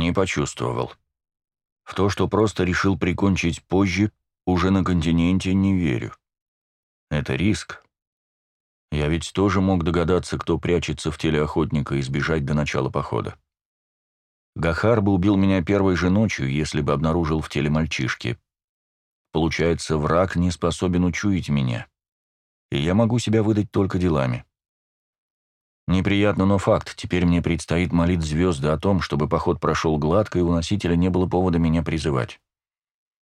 Не почувствовал. В то, что просто решил прикончить позже, уже на континенте не верю. Это риск. Я ведь тоже мог догадаться, кто прячется в теле охотника и сбежать до начала похода. Гахар бы убил меня первой же ночью, если бы обнаружил в теле мальчишки. Получается, враг не способен учуять меня. И я могу себя выдать только делами. Неприятно, но факт. Теперь мне предстоит молить звезды о том, чтобы поход прошел гладко, и у носителя не было повода меня призывать.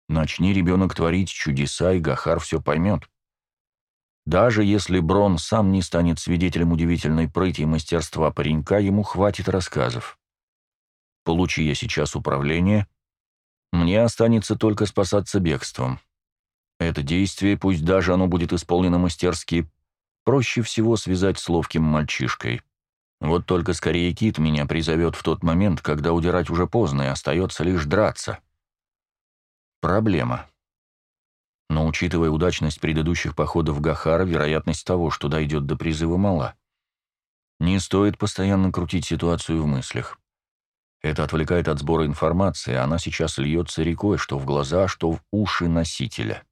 Начни ребенок творить чудеса, и Гахар все поймет. Даже если Брон сам не станет свидетелем удивительной прыти и мастерства паренька, ему хватит рассказов. Получи я сейчас управление, мне останется только спасаться бегством. Это действие, пусть даже оно будет исполнено мастерски, проще всего связать с ловким мальчишкой. Вот только скорее Кит меня призовет в тот момент, когда удирать уже поздно, и остается лишь драться. Проблема. Но учитывая удачность предыдущих походов Гахара, вероятность того, что дойдет до призыва, мала. Не стоит постоянно крутить ситуацию в мыслях. Это отвлекает от сбора информации, а она сейчас льется рекой, что в глаза, что в уши носителя.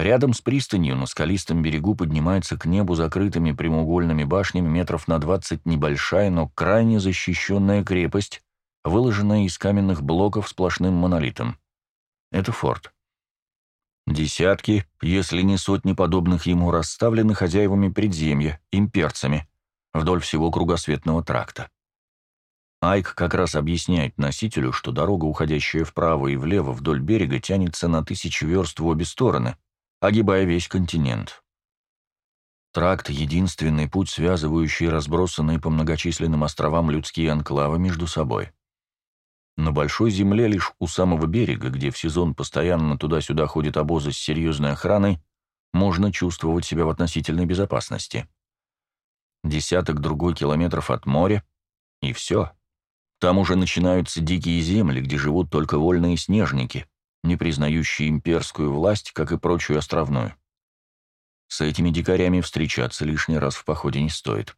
Рядом с пристанью на скалистом берегу поднимается к небу закрытыми прямоугольными башнями метров на 20 небольшая, но крайне защищенная крепость, выложенная из каменных блоков сплошным монолитом. Это форт. Десятки, если не сотни подобных ему расставлены хозяевами предземья, имперцами, вдоль всего кругосветного тракта. Айк как раз объясняет носителю, что дорога, уходящая вправо и влево вдоль берега, тянется на тысячи верст в обе стороны — огибая весь континент. Тракт — единственный путь, связывающий разбросанные по многочисленным островам людские анклавы между собой. На Большой Земле лишь у самого берега, где в сезон постоянно туда-сюда ходят обозы с серьезной охраной, можно чувствовать себя в относительной безопасности. Десяток другой километров от моря — и все. Там уже начинаются дикие земли, где живут только вольные снежники, не признающий имперскую власть, как и прочую островную. С этими дикарями встречаться лишний раз в походе не стоит.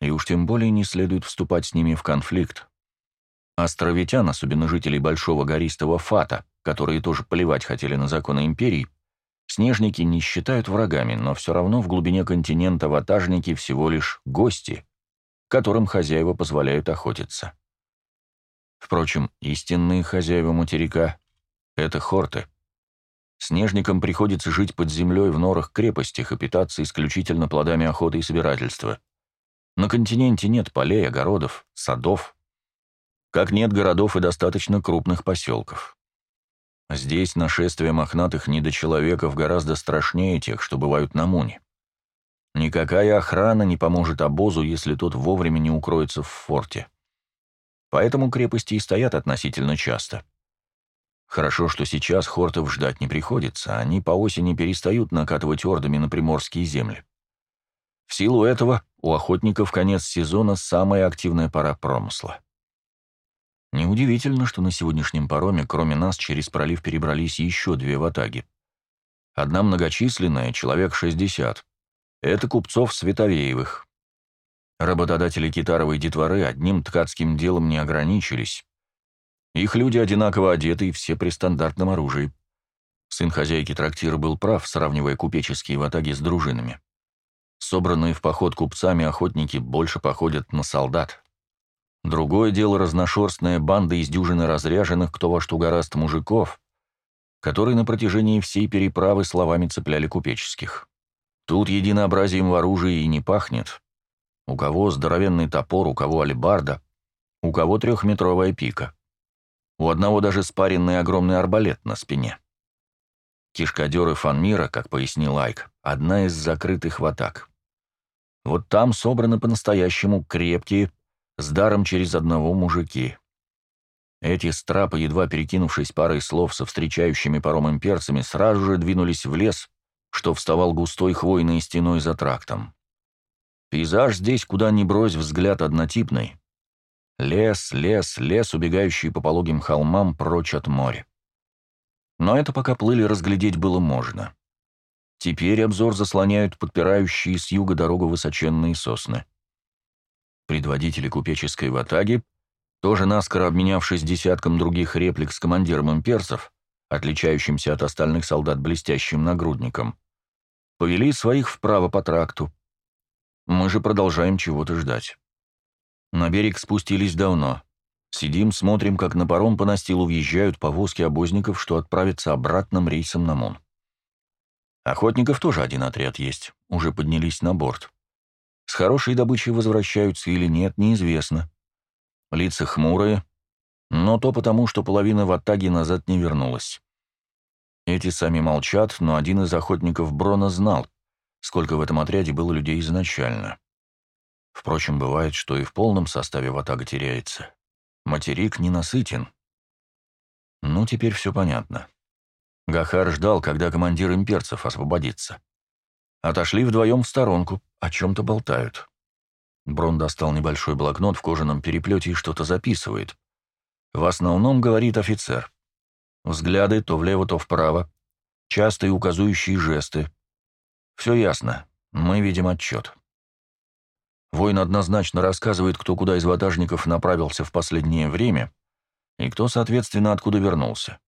И уж тем более не следует вступать с ними в конфликт. Островитян, особенно жителей Большого гористого Фата, которые тоже плевать хотели на законы империи, снежники не считают врагами, но все равно в глубине континента ватажники всего лишь гости, которым хозяева позволяют охотиться. Впрочем, истинные хозяева материка это хорты. Снежникам приходится жить под землей в норах-крепостях и питаться исключительно плодами охоты и собирательства. На континенте нет полей, огородов, садов. Как нет городов и достаточно крупных поселков. Здесь нашествие мохнатых недочеловеков гораздо страшнее тех, что бывают на Муне. Никакая охрана не поможет обозу, если тот вовремя не укроется в форте. Поэтому крепости и стоят относительно часто. Хорошо, что сейчас хортов ждать не приходится, они по осени перестают накатывать ордами на приморские земли. В силу этого у охотников конец сезона самая активная пора промысла. Неудивительно, что на сегодняшнем пароме, кроме нас, через пролив перебрались еще две ватаги. Одна многочисленная, человек 60. Это купцов Световеевых. Работодатели китаровой детворы одним ткацким делом не ограничились. Их люди одинаково одеты и все при стандартном оружии. Сын хозяйки трактира был прав, сравнивая купеческие ватаги с дружинами. Собранные в поход купцами охотники больше походят на солдат. Другое дело разношерстная банда из дюжины разряженных, кто во что гораст мужиков, которые на протяжении всей переправы словами цепляли купеческих. Тут единообразием в оружии и не пахнет. У кого здоровенный топор, у кого алебарда, у кого трехметровая пика. У одного даже спаренный огромный арбалет на спине. Кишкадеры Фанмира, как пояснил Айк, одна из закрытых в атак. Вот там собраны по-настоящему крепкие, с даром через одного мужики. Эти страпы, едва перекинувшись парой слов со встречающими паром имперцами, сразу же двинулись в лес, что вставал густой хвойной стеной за трактом. Пейзаж здесь, куда ни брось, взгляд однотипный. Лес, лес, лес, убегающий по пологим холмам прочь от моря. Но это пока плыли разглядеть было можно. Теперь обзор заслоняют подпирающие с юга дорогу высоченные сосны. Предводители купеческой ватаги тоже наскоро обменявшись десятком других реплик с командиром имперцев, отличающимся от остальных солдат блестящим нагрудником, повели своих вправо по тракту. Мы же продолжаем чего-то ждать. На берег спустились давно. Сидим, смотрим, как на паром по настилу въезжают повозки обозников, что отправятся обратным рейсом на Мон. Охотников тоже один отряд есть, уже поднялись на борт. С хорошей добычей возвращаются или нет, неизвестно. Лица хмурые, но то потому, что половина в Атаге назад не вернулась. Эти сами молчат, но один из охотников Брона знал, сколько в этом отряде было людей изначально. Впрочем, бывает, что и в полном составе Ватага теряется. Материк ненасытен. Ну, теперь все понятно. Гахар ждал, когда командир имперцев освободится. Отошли вдвоем в сторонку, о чем-то болтают. Брон достал небольшой блокнот в кожаном переплете и что-то записывает. В основном говорит офицер. Взгляды то влево, то вправо. Частые указующие жесты. Все ясно. Мы видим отчет. Воин однозначно рассказывает, кто куда из ватажников направился в последнее время и кто, соответственно, откуда вернулся.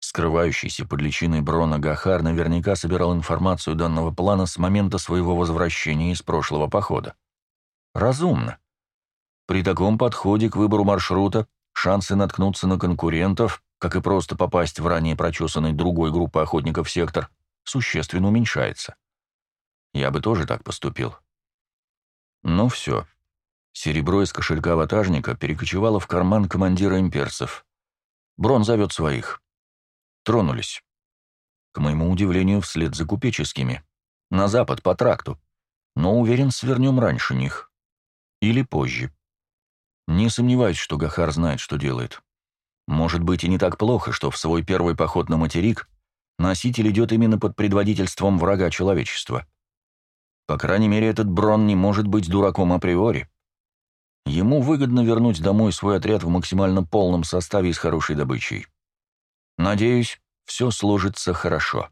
Скрывающийся под личиной Брона Гахар наверняка собирал информацию данного плана с момента своего возвращения из прошлого похода. Разумно. При таком подходе к выбору маршрута шансы наткнуться на конкурентов, как и просто попасть в ранее прочесанный другой группы охотников сектор, существенно уменьшается. Я бы тоже так поступил. Ну все. Серебро из кошелька ватажника перекочевало в карман командира имперцев. Брон зовет своих. Тронулись. К моему удивлению, вслед за купеческими. На запад, по тракту. Но уверен, свернем раньше них. Или позже. Не сомневаюсь, что Гахар знает, что делает. Может быть и не так плохо, что в свой первый поход на материк носитель идет именно под предводительством врага человечества. По крайней мере, этот Брон не может быть дураком априори. Ему выгодно вернуть домой свой отряд в максимально полном составе и с хорошей добычей. Надеюсь, все сложится хорошо.